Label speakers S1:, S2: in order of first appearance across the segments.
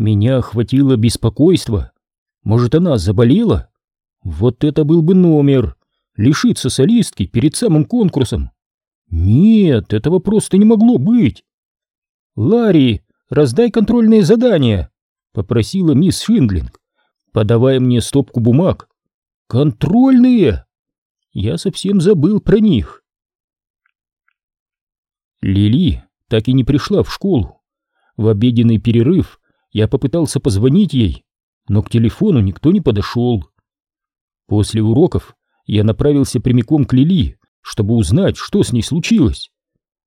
S1: Меня охватило беспокойство. Может, она заболела? Вот это был бы номер. Лишиться солистки перед самым конкурсом. Нет, этого просто не могло быть. Ларри, раздай контрольные задания, попросила мисс Шиндлинг, подавая мне стопку бумаг. Контрольные? Я совсем забыл про них. Лили так и не пришла в школу. В обеденный перерыв я попытался позвонить ей, но к телефону никто не подошел. После уроков я направился прямиком к Лили, чтобы узнать, что с ней случилось.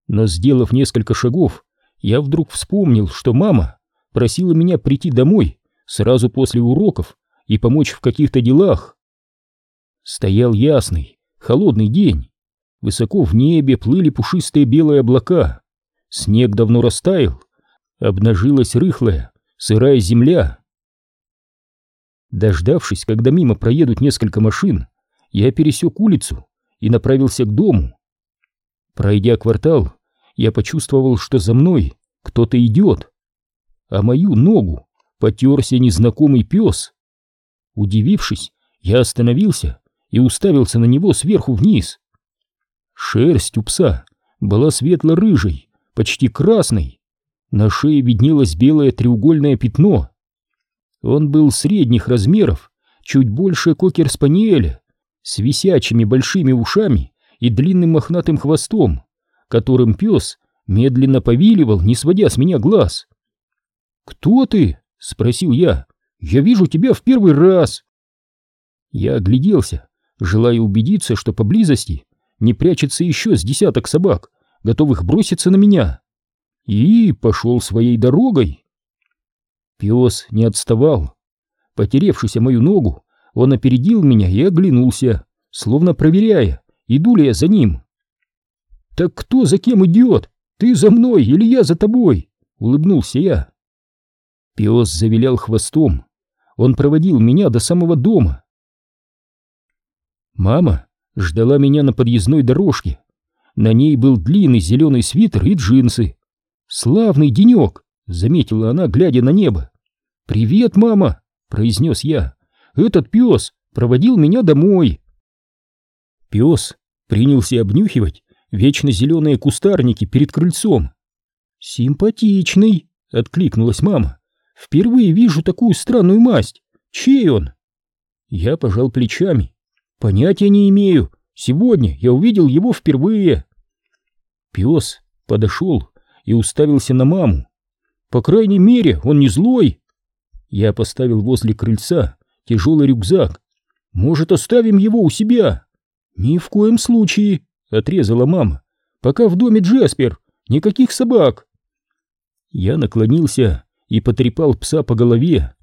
S1: Но сделав несколько шагов, я вдруг вспомнил, что мама просила меня прийти домой сразу после уроков и помочь в каких-то делах. Стоял ясный, холодный день. Высоко в небе плыли пушистые белые облака. Снег давно растаял, обнажилась рыхлая, сырая земля. Дождавшись, когда мимо проедут несколько машин, я пересек улицу и направился к дому. Пройдя квартал, я почувствовал, что за мной кто-то идет, а мою ногу потерся незнакомый пес. Удивившись, я остановился и уставился на него сверху вниз. Шерсть у пса была светло-рыжей, почти красной. На шее виднелось белое треугольное пятно. Он был средних размеров, чуть больше кокер-спаниеля, с висячими большими ушами и длинным мохнатым хвостом, которым пес медленно повиливал, не сводя с меня глаз. «Кто ты?» — спросил я. «Я вижу тебя в первый раз!» Я огляделся, желая убедиться, что поблизости не прячется еще с десяток собак, готовых броситься на меня, и пошел своей дорогой. Пес не отставал. Потеревшись о мою ногу, он опередил меня и оглянулся, словно проверяя, иду ли я за ним. «Так кто за кем идет? Ты за мной или я за тобой?» — улыбнулся я. Пес завилял хвостом. Он проводил меня до самого дома. Мама ждала меня на подъездной дорожке. На ней был длинный зеленый свитер и джинсы. «Славный денек!» — заметила она, глядя на небо. «Привет, мама!» — произнес я. Этот пес проводил меня домой. Пес принялся обнюхивать вечно зеленые кустарники перед крыльцом. «Симпатичный!» — откликнулась мама. «Впервые вижу такую странную масть. Чей он?» Я пожал плечами. «Понятия не имею. Сегодня я увидел его впервые». Пес подошел и уставился на маму. «По крайней мере, он не злой». Я поставил возле крыльца тяжелый рюкзак. Может, оставим его у себя? Ни в коем случае, отрезала мама. Пока в доме Джеспер, никаких собак. Я наклонился и потрепал пса по голове.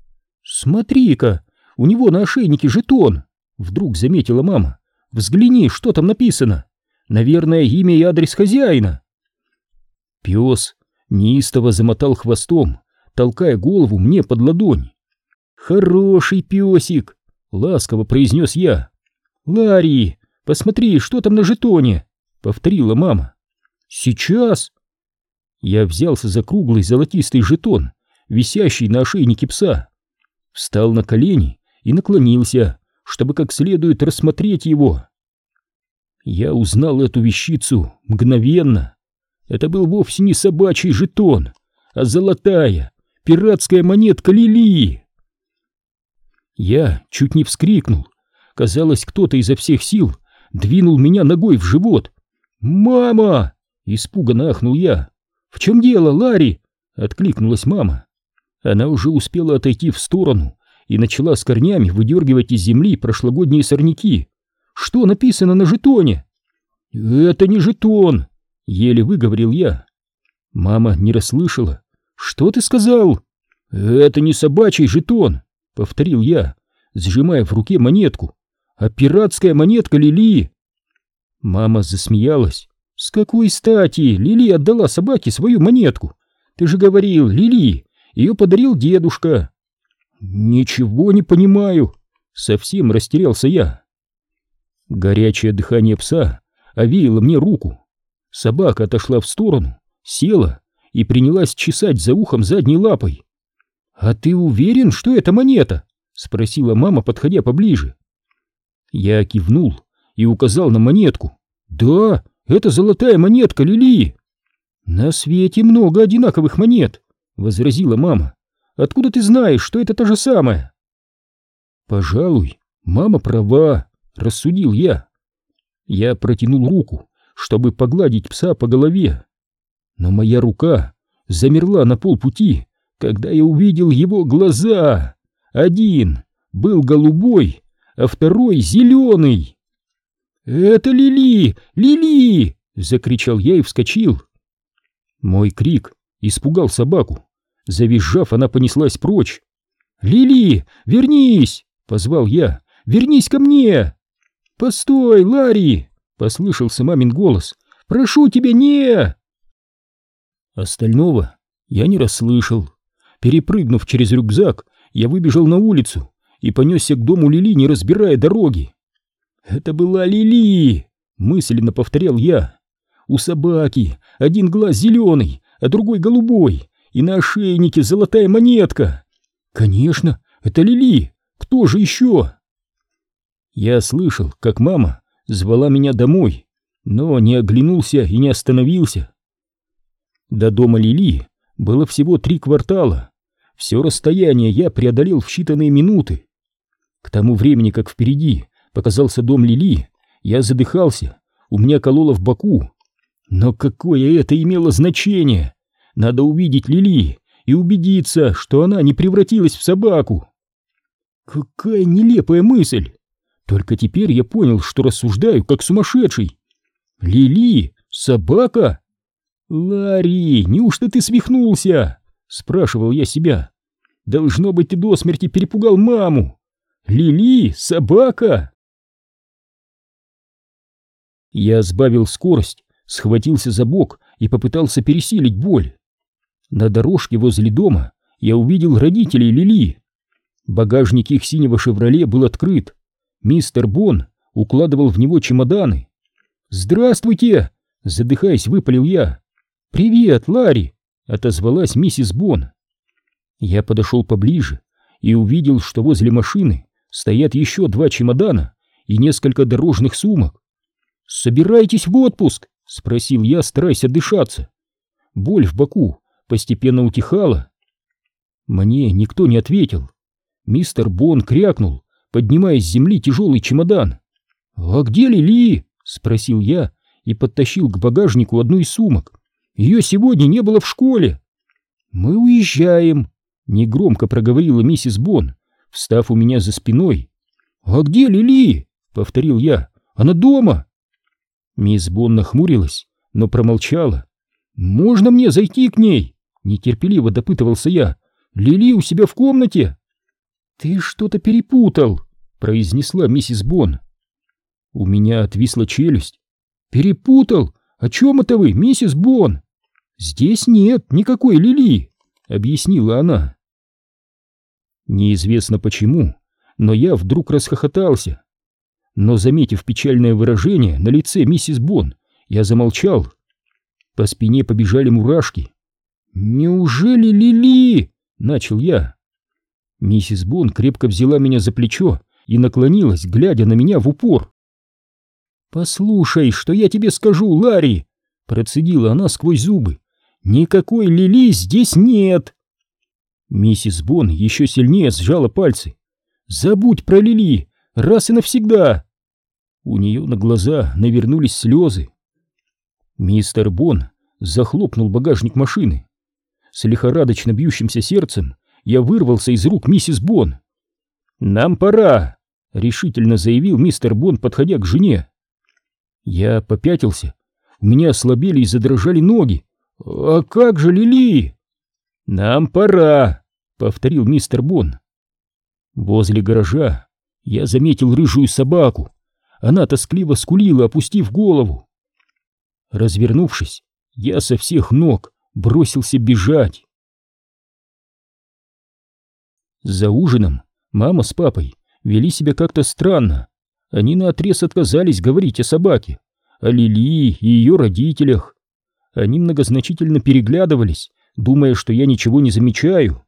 S1: Смотри-ка, у него на ошейнике жетон, вдруг заметила мама. Взгляни, что там написано. Наверное, имя и адрес хозяина. Пес неистово замотал хвостом, толкая голову мне под ладонь. «Хороший песик!» — ласково произнес я. «Ларри, посмотри, что там на жетоне!» — повторила мама. «Сейчас!» Я взялся за круглый золотистый жетон, висящий на ошейнике пса. Встал на колени и наклонился, чтобы как следует рассмотреть его. Я узнал эту вещицу мгновенно. Это был вовсе не собачий жетон, а золотая пиратская монетка Лилии. Я чуть не вскрикнул. Казалось, кто-то изо всех сил двинул меня ногой в живот. «Мама!» — испуганно ахнул я. «В чем дело, Ларри?» — откликнулась мама. Она уже успела отойти в сторону и начала с корнями выдергивать из земли прошлогодние сорняки. «Что написано на жетоне?» «Это не жетон!» — еле выговорил я. Мама не расслышала. «Что ты сказал?» «Это не собачий жетон!» — повторил я, сжимая в руке монетку. «А пиратская монетка Лили!» Мама засмеялась. «С какой стати Лили отдала собаке свою монетку? Ты же говорил, Лили, ее подарил дедушка!» «Ничего не понимаю!» — совсем растерялся я. Горячее дыхание пса овеяло мне руку. Собака отошла в сторону, села и принялась чесать за ухом задней лапой. «А ты уверен, что это монета?» — спросила мама, подходя поближе. Я кивнул и указал на монетку. «Да, это золотая монетка Лили!» «На свете много одинаковых монет», — возразила мама. «Откуда ты знаешь, что это то же самое?» «Пожалуй, мама права», — рассудил я. Я протянул руку, чтобы погладить пса по голове. Но моя рука замерла на полпути, когда я увидел его глаза. Один был голубой, а второй зеленый. «Это Лили! Лили!» — закричал я и вскочил. Мой крик испугал собаку. Завизжав, она понеслась прочь. «Лили, вернись!» — позвал я. «Вернись ко мне!» «Постой, Ларри!» — послышался мамин голос. «Прошу тебя, не!» Остального я не расслышал. Перепрыгнув через рюкзак, я выбежал на улицу и понесся к дому Лили, не разбирая дороги. «Это была Лили!» — мысленно повторял я. «У собаки один глаз зеленый, а другой голубой, и на ошейнике золотая монетка!» «Конечно, это Лили! Кто же еще?» Я слышал, как мама звала меня домой, но не оглянулся и не остановился. До дома Лили было всего три квартала. Все расстояние я преодолел в считанные минуты. К тому времени, как впереди показался дом Лили, я задыхался, у меня кололо в боку. Но какое это имело значение? Надо увидеть Лили и убедиться, что она не превратилась в собаку. Какая нелепая мысль! Только теперь я понял, что рассуждаю как сумасшедший. Лили, собака? Ларри, неужто ты свихнулся? Спрашивал я себя. Должно быть, ты до смерти перепугал маму. Лили, собака? Я сбавил скорость, схватился за бок и попытался пересилить боль. На дорожке возле дома я увидел родителей Лили. Багажник их синего «Шевроле» был открыт. Мистер Бон укладывал в него чемоданы. «Здравствуйте!» — задыхаясь, выпалил я. «Привет, Ларри!» — отозвалась миссис Бон. Я подошел поближе и увидел, что возле машины стоят еще два чемодана и несколько дорожных сумок. «Собираетесь в отпуск?» — спросил я, стараясь отдышаться. Боль в боку постепенно утихала. Мне никто не ответил. Мистер Бон крякнул, поднимая с земли тяжелый чемодан. «А где Лили?» — спросил я и подтащил к багажнику одну из сумок. «Ее сегодня не было в школе». «Мы уезжаем», — негромко проговорила миссис Бон, встав у меня за спиной. «А где Лили?» — повторил я. «Она дома». Мисс Бон нахмурилась, но промолчала. «Можно мне зайти к ней?» — нетерпеливо допытывался я. «Лили у себя в комнате?» «Ты что-то перепутал», — произнесла миссис Бон. У меня отвисла челюсть. «Перепутал? О чем это вы, миссис Бон?» «Здесь нет никакой Лили», — объяснила она. Неизвестно почему, но я вдруг расхохотался. Но, заметив печальное выражение на лице миссис Бон, я замолчал. По спине побежали мурашки. «Неужели Лили?» — начал я. Миссис Бон крепко взяла меня за плечо и наклонилась, глядя на меня в упор. «Послушай, что я тебе скажу, Ларри!» — процедила она сквозь зубы. «Никакой Лили здесь нет!» Миссис Бон еще сильнее сжала пальцы. «Забудь про Лили! Раз и навсегда!» У нее на глаза навернулись слезы. Мистер Бон захлопнул багажник машины. С лихорадочно бьющимся сердцем я вырвался из рук миссис Бон. «Нам пора!» — решительно заявил мистер Бон, подходя к жене. Я попятился. У меня ослабели и задрожали ноги. «А как же Лили?» «Нам пора!» — повторил мистер Бон. Возле гаража я заметил рыжую собаку. Она тоскливо скулила, опустив голову. Развернувшись, я со всех ног бросился бежать. За ужином мама с папой вели себя как-то странно. Они наотрез отказались говорить о собаке, о Лили и ее родителях. Они многозначительно переглядывались, думая, что я ничего не замечаю.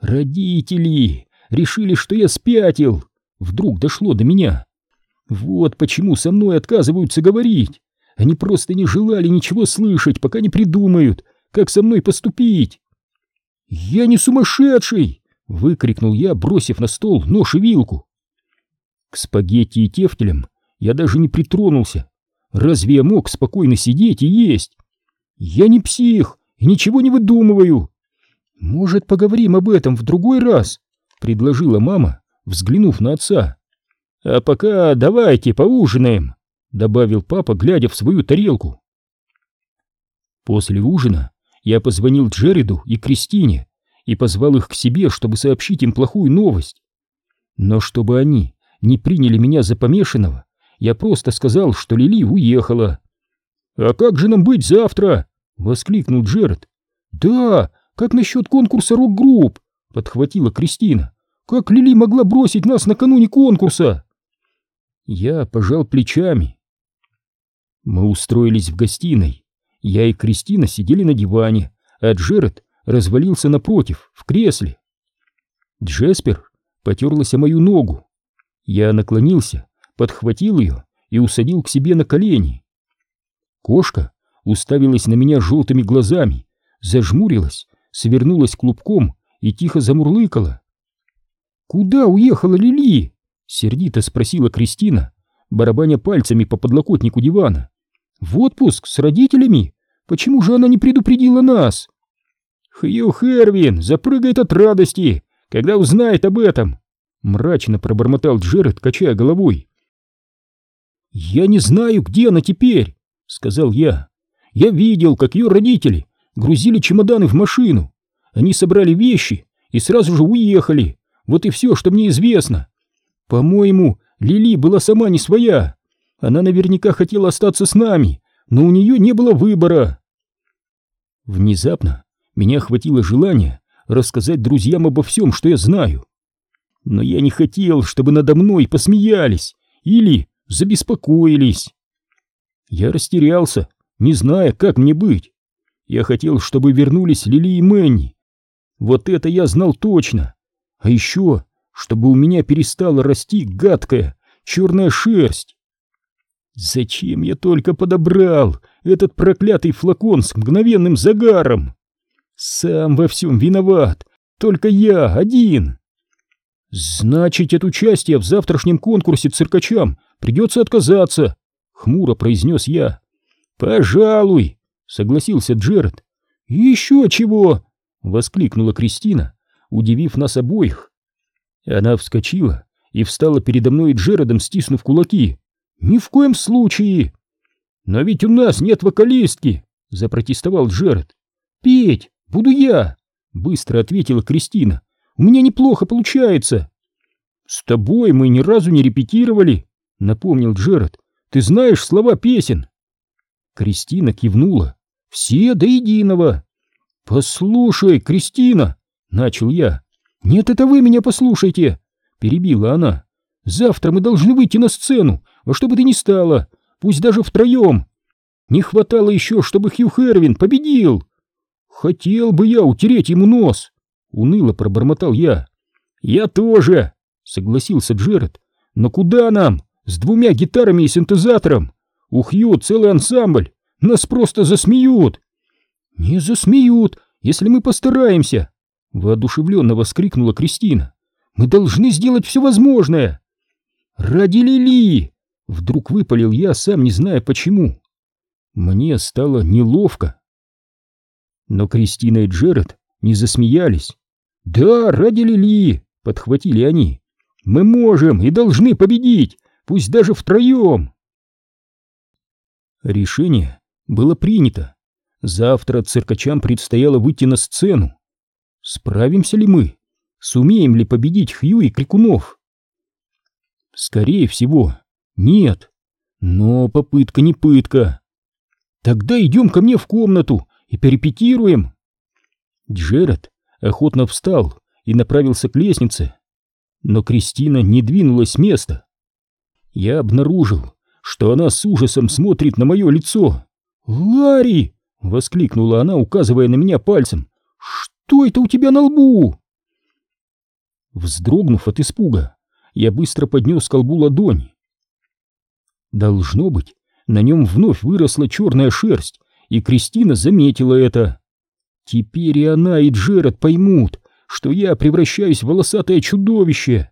S1: Родители решили, что я спятил. Вдруг дошло до меня. Вот почему со мной отказываются говорить. Они просто не желали ничего слышать, пока не придумают, как со мной поступить. «Я не сумасшедший!» — выкрикнул я, бросив на стол нож и вилку. К спагетти и тефтелям я даже не притронулся. Разве я мог спокойно сидеть и есть? Я не псих и ничего не выдумываю. Может, поговорим об этом в другой раз? Предложила мама, взглянув на отца. А пока давайте поужинаем, добавил папа, глядя в свою тарелку. После ужина я позвонил Джереду и Кристине и позвал их к себе, чтобы сообщить им плохую новость. Но чтобы они не приняли меня за помешанного, я просто сказал, что Лили уехала. «А как же нам быть завтра?» — воскликнул Джеред. «Да, как насчет конкурса рок-групп?» — подхватила Кристина. «Как Лили могла бросить нас накануне конкурса?» Я пожал плечами. Мы устроились в гостиной. Я и Кристина сидели на диване, а Джеред развалился напротив, в кресле. Джеспер потерлась о мою ногу. Я наклонился, подхватил ее и усадил к себе на колени. Кошка уставилась на меня желтыми глазами, зажмурилась, свернулась клубком и тихо замурлыкала. «Куда уехала Лили?» — сердито спросила Кристина, барабаня пальцами по подлокотнику дивана. «В отпуск с родителями? Почему же она не предупредила нас?» «Хью Хервин запрыгает от радости, когда узнает об этом!» Мрачно пробормотал Джеред, качая головой. «Я не знаю, где она теперь», — сказал я. «Я видел, как ее родители грузили чемоданы в машину. Они собрали вещи и сразу же уехали. Вот и все, что мне известно. По-моему, Лили была сама не своя. Она наверняка хотела остаться с нами, но у нее не было выбора». Внезапно меня охватило желание рассказать друзьям обо всем, что я знаю. Но я не хотел, чтобы надо мной посмеялись или забеспокоились. Я растерялся, не зная, как мне быть. Я хотел, чтобы вернулись Лили и Мэнни. Вот это я знал точно. А еще, чтобы у меня перестала расти гадкая черная шерсть. Зачем я только подобрал этот проклятый флакон с мгновенным загаром? Сам во всем виноват, только я один. Значит, от участия в завтрашнем конкурсе циркачам придется отказаться, хмуро произнес я. Пожалуй, согласился Джеред. Еще чего? воскликнула Кристина, удивив нас обоих. Она вскочила и встала передо мной и стиснув кулаки. Ни в коем случае. Но ведь у нас нет вокалистки, запротестовал Джеред. Петь буду я, быстро ответила Кристина. У меня неплохо получается. С тобой мы ни разу не репетировали, напомнил Джеред. Ты знаешь слова песен? Кристина кивнула. Все до единого. Послушай, Кристина, начал я. Нет, это вы меня послушайте, перебила она. Завтра мы должны выйти на сцену, во что бы ты ни стало, пусть даже втроем. Не хватало еще, чтобы Хью Хервин победил. Хотел бы я утереть ему нос, уныло пробормотал я. Я тоже, согласился Джеред. Но куда нам? С двумя гитарами и синтезатором? У целый ансамбль. Нас просто засмеют. Не засмеют, если мы постараемся, воодушевленно воскликнула Кристина. Мы должны сделать все возможное. Ради Лили! Вдруг выпалил я, сам не зная почему. Мне стало неловко. Но Кристина и Джеред не засмеялись. «Да, ради Лили!» — подхватили они. «Мы можем и должны победить, пусть даже втроем!» Решение было принято. Завтра циркачам предстояло выйти на сцену. Справимся ли мы? Сумеем ли победить Хью и Крикунов? Скорее всего, нет. Но попытка не пытка. Тогда идем ко мне в комнату и перепетируем. Джеред охотно встал и направился к лестнице. Но Кристина не двинулась с места. Я обнаружил, что она с ужасом смотрит на мое лицо. «Ларри!» — воскликнула она, указывая на меня пальцем. «Что это у тебя на лбу?» Вздрогнув от испуга, я быстро поднес к колбу ладонь. Должно быть, на нем вновь выросла черная шерсть, и Кристина заметила это. Теперь и она, и Джеред поймут, что я превращаюсь в волосатое чудовище.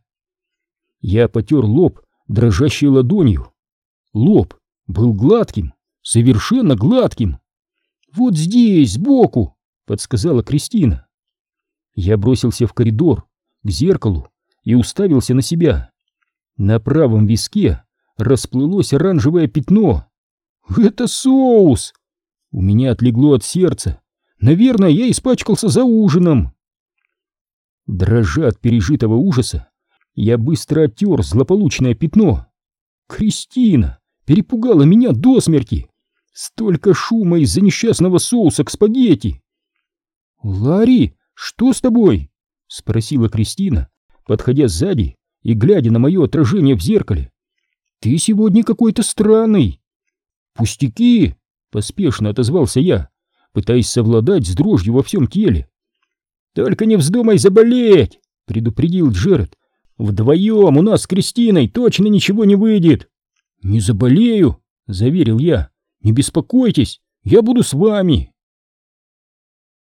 S1: Я потер лоб дрожащей ладонью. Лоб был гладким, совершенно гладким. «Вот здесь, сбоку!» — подсказала Кристина. Я бросился в коридор, к зеркалу, и уставился на себя. На правом виске расплылось оранжевое пятно. «Это соус!» У меня отлегло от сердца. Наверное, я испачкался за ужином. Дрожа от пережитого ужаса, я быстро оттер злополучное пятно. Кристина перепугала меня до смерти. Столько шума из-за несчастного соуса к спагетти. «Ларри, что с тобой?» — спросила Кристина, подходя сзади и глядя на мое отражение в зеркале. «Ты сегодня какой-то странный». «Пустяки!» — поспешно отозвался я, пытаясь совладать с дрожью во всем теле. «Только не вздумай заболеть!» — предупредил Джеред. «Вдвоем у нас с Кристиной точно ничего не выйдет!» «Не заболею!» — заверил я. «Не беспокойтесь, я буду с вами!»